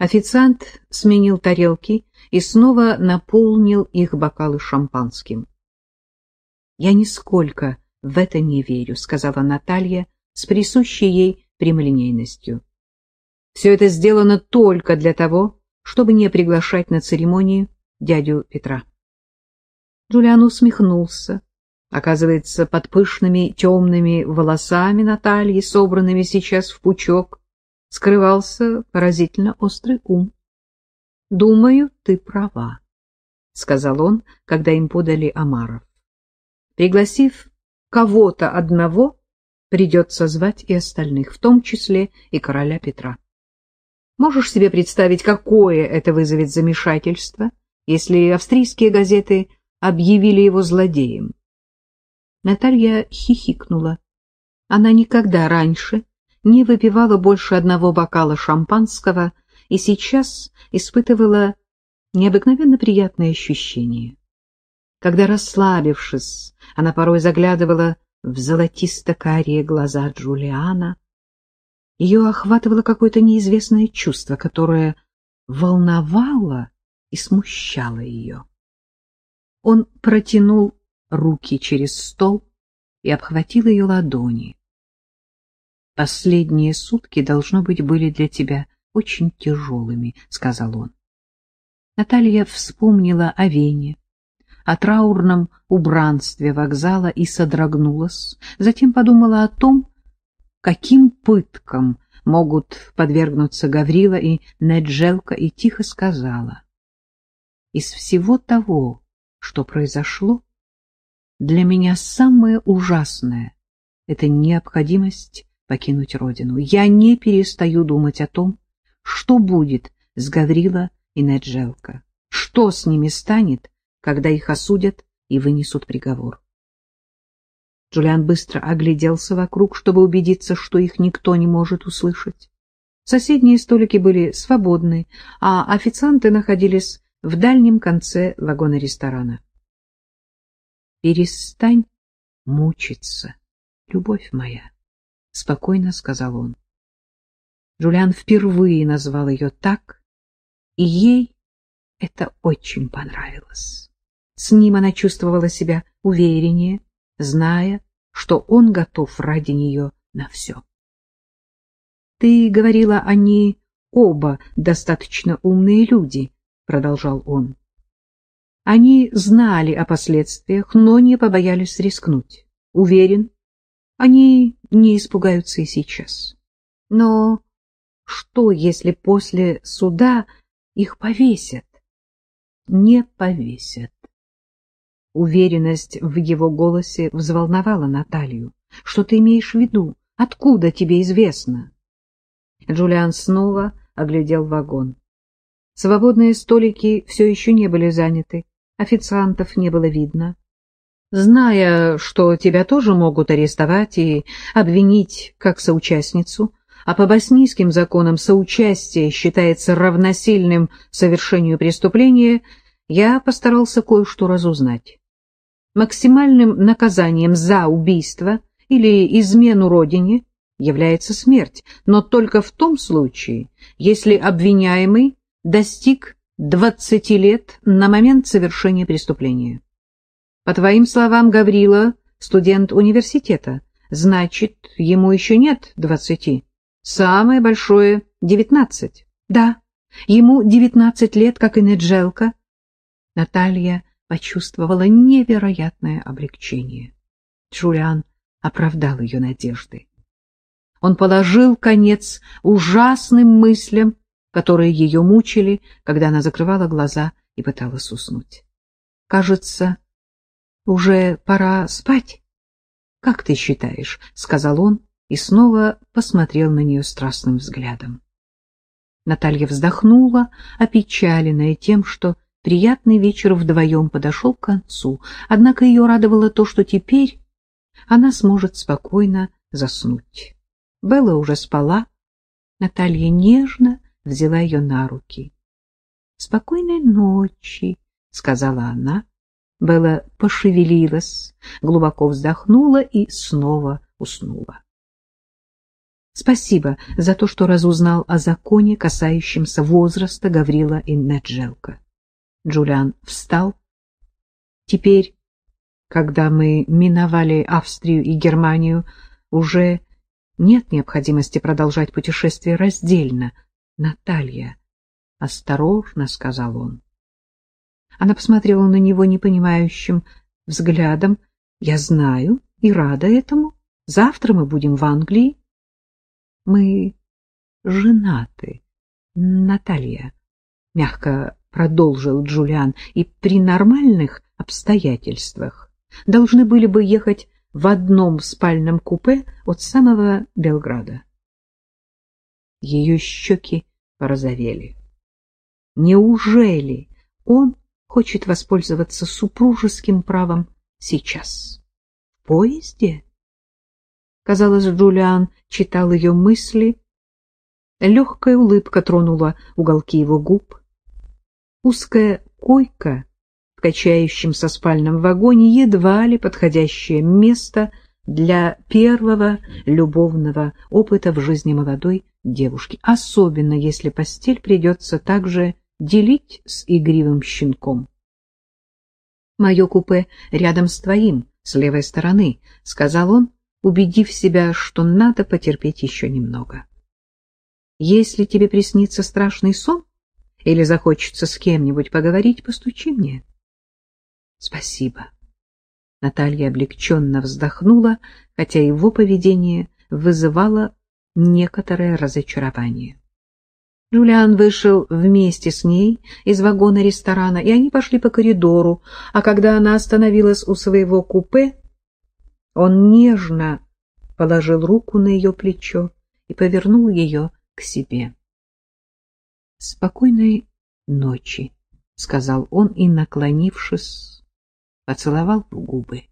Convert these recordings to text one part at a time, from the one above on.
Официант сменил тарелки и снова наполнил их бокалы шампанским. «Я нисколько в это не верю», — сказала Наталья с присущей ей прямолинейностью. «Все это сделано только для того, чтобы не приглашать на церемонию дядю Петра». Джулиан усмехнулся. Оказывается, под пышными темными волосами Натальи, собранными сейчас в пучок, скрывался поразительно острый ум. — Думаю, ты права, — сказал он, когда им подали омаров. Пригласив кого-то одного, придется звать и остальных, в том числе и короля Петра. Можешь себе представить, какое это вызовет замешательство, если австрийские газеты объявили его злодеем? Наталья хихикнула. Она никогда раньше не выпивала больше одного бокала шампанского и сейчас испытывала необыкновенно приятное ощущение. Когда, расслабившись, она порой заглядывала в золотисто-карие глаза Джулиана, ее охватывало какое-то неизвестное чувство, которое волновало и смущало ее. Он протянул руки через стол и обхватил ее ладони. Последние сутки, должно быть, были для тебя очень тяжелыми, — сказал он. Наталья вспомнила о Вене, о траурном убранстве вокзала и содрогнулась, затем подумала о том, каким пыткам могут подвергнуться Гаврила и Неджелка, и тихо сказала. Из всего того, что произошло, для меня самое ужасное — это необходимость покинуть родину. Я не перестаю думать о том, что будет с Гаврила и Неджелка, что с ними станет, когда их осудят и вынесут приговор. Джулиан быстро огляделся вокруг, чтобы убедиться, что их никто не может услышать. Соседние столики были свободны, а официанты находились в дальнем конце вагона ресторана. «Перестань мучиться, любовь моя», — спокойно сказал он. Джулиан впервые назвал ее так, и ей это очень понравилось. С ним она чувствовала себя увереннее, зная, что он готов ради нее на все. — Ты говорила, они оба достаточно умные люди, — продолжал он. Они знали о последствиях, но не побоялись рискнуть. Уверен, они не испугаются и сейчас. Но что, если после суда их повесят? Не повесят. Уверенность в его голосе взволновала Наталью. Что ты имеешь в виду? Откуда тебе известно? Джулиан снова оглядел вагон. Свободные столики все еще не были заняты, официантов не было видно. Зная, что тебя тоже могут арестовать и обвинить как соучастницу, а по боснийским законам соучастие считается равносильным совершению преступления, я постарался кое-что разузнать. Максимальным наказанием за убийство или измену родине является смерть, но только в том случае, если обвиняемый достиг 20 лет на момент совершения преступления. По твоим словам, Гаврила — студент университета. Значит, ему еще нет двадцати. Самое большое — девятнадцать. Да, ему девятнадцать лет, как и Неджелка. Наталья почувствовала невероятное облегчение. Джулиан оправдал ее надежды. Он положил конец ужасным мыслям, которые ее мучили, когда она закрывала глаза и пыталась уснуть. Кажется, уже пора спать? — Как ты считаешь? — сказал он и снова посмотрел на нее страстным взглядом. Наталья вздохнула, опечаленная тем, что приятный вечер вдвоем подошел к концу, однако ее радовало то, что теперь она сможет спокойно заснуть. Белла уже спала, Наталья нежно взяла ее на руки. — Спокойной ночи, — сказала она, Белла пошевелилась, глубоко вздохнула и снова уснула. Спасибо за то, что разузнал о законе, касающемся возраста Гаврила и Неджелка. Джулиан встал. Теперь, когда мы миновали Австрию и Германию, уже нет необходимости продолжать путешествие раздельно. Наталья, осторожно, — сказал он. Она посмотрела на него непонимающим взглядом. Я знаю и рада этому. Завтра мы будем в Англии. Мы женаты, Наталья, — мягко продолжил Джулиан, — и при нормальных обстоятельствах должны были бы ехать в одном спальном купе от самого Белграда. Ее щеки порозовели. Неужели он хочет воспользоваться супружеским правом сейчас? В поезде? Казалось, Джулиан читал ее мысли. Легкая улыбка тронула уголки его губ. Узкая койка в качающемся спальном вагоне едва ли подходящее место для первого любовного опыта в жизни молодой девушки, особенно если постель придется также делить с игривым щенком. «Мое купе рядом с твоим, с левой стороны», — сказал он, убедив себя, что надо потерпеть еще немного. Если тебе приснится страшный сон или захочется с кем-нибудь поговорить, постучи мне. Спасибо. Наталья облегченно вздохнула, хотя его поведение вызывало некоторое разочарование. Джулиан вышел вместе с ней из вагона ресторана, и они пошли по коридору, а когда она остановилась у своего купе, он нежно положил руку на ее плечо и повернул ее к себе. «Спокойной ночи», — сказал он и, наклонившись, поцеловал губы.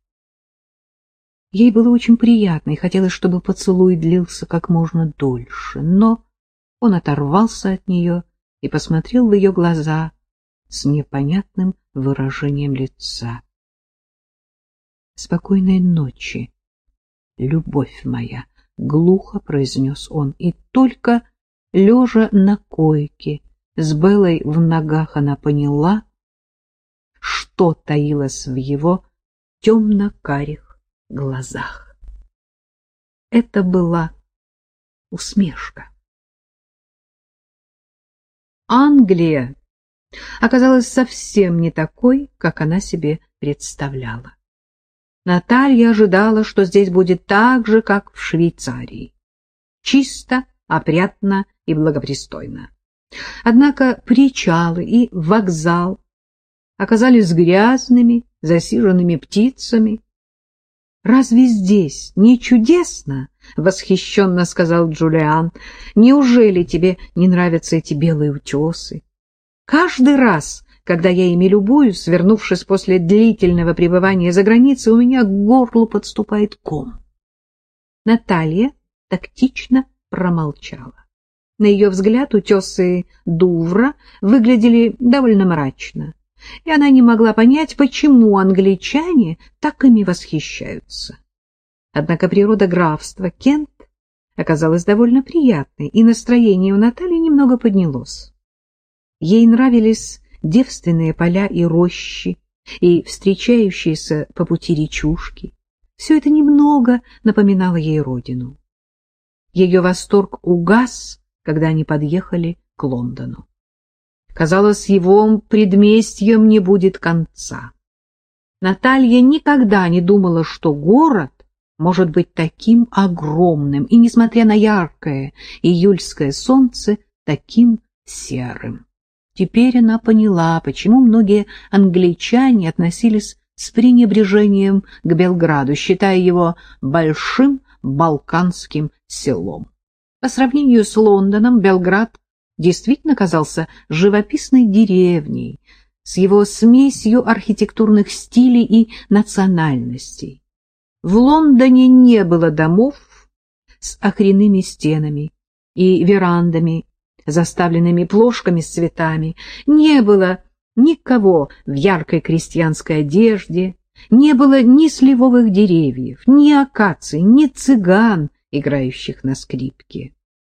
Ей было очень приятно и хотелось, чтобы поцелуй длился как можно дольше, но он оторвался от нее и посмотрел в ее глаза с непонятным выражением лица. «Спокойной ночи, любовь моя!» — глухо произнес он. И только, лежа на койке, с Белой в ногах, она поняла, что таилось в его темно-карих глазах. Это была усмешка. Англия оказалась совсем не такой, как она себе представляла. Наталья ожидала, что здесь будет так же, как в Швейцарии. Чисто, опрятно и благопристойно. Однако причалы и вокзал оказались грязными, засиженными птицами. «Разве здесь не чудесно?» — восхищенно сказал Джулиан. «Неужели тебе не нравятся эти белые утесы? Каждый раз, когда я ими любуюсь, свернувшись после длительного пребывания за границей, у меня к горлу подступает ком. Наталья тактично промолчала. На ее взгляд утесы Дувра выглядели довольно мрачно, и она не могла понять, почему англичане так ими восхищаются. Однако природа графства Кент оказалась довольно приятной, и настроение у Натальи немного поднялось. Ей нравились девственные поля и рощи, и встречающиеся по пути речушки. Все это немного напоминало ей родину. Ее восторг угас, когда они подъехали к Лондону. Казалось, его предместьем не будет конца. Наталья никогда не думала, что город может быть таким огромным и, несмотря на яркое июльское солнце, таким серым. Теперь она поняла, почему многие англичане относились с пренебрежением к Белграду, считая его большим балканским селом. По сравнению с Лондоном, Белград действительно казался живописной деревней с его смесью архитектурных стилей и национальностей. В Лондоне не было домов с охренными стенами и верандами заставленными плошками с цветами, не было никого в яркой крестьянской одежде, не было ни сливовых деревьев, ни акаций, ни цыган играющих на скрипке.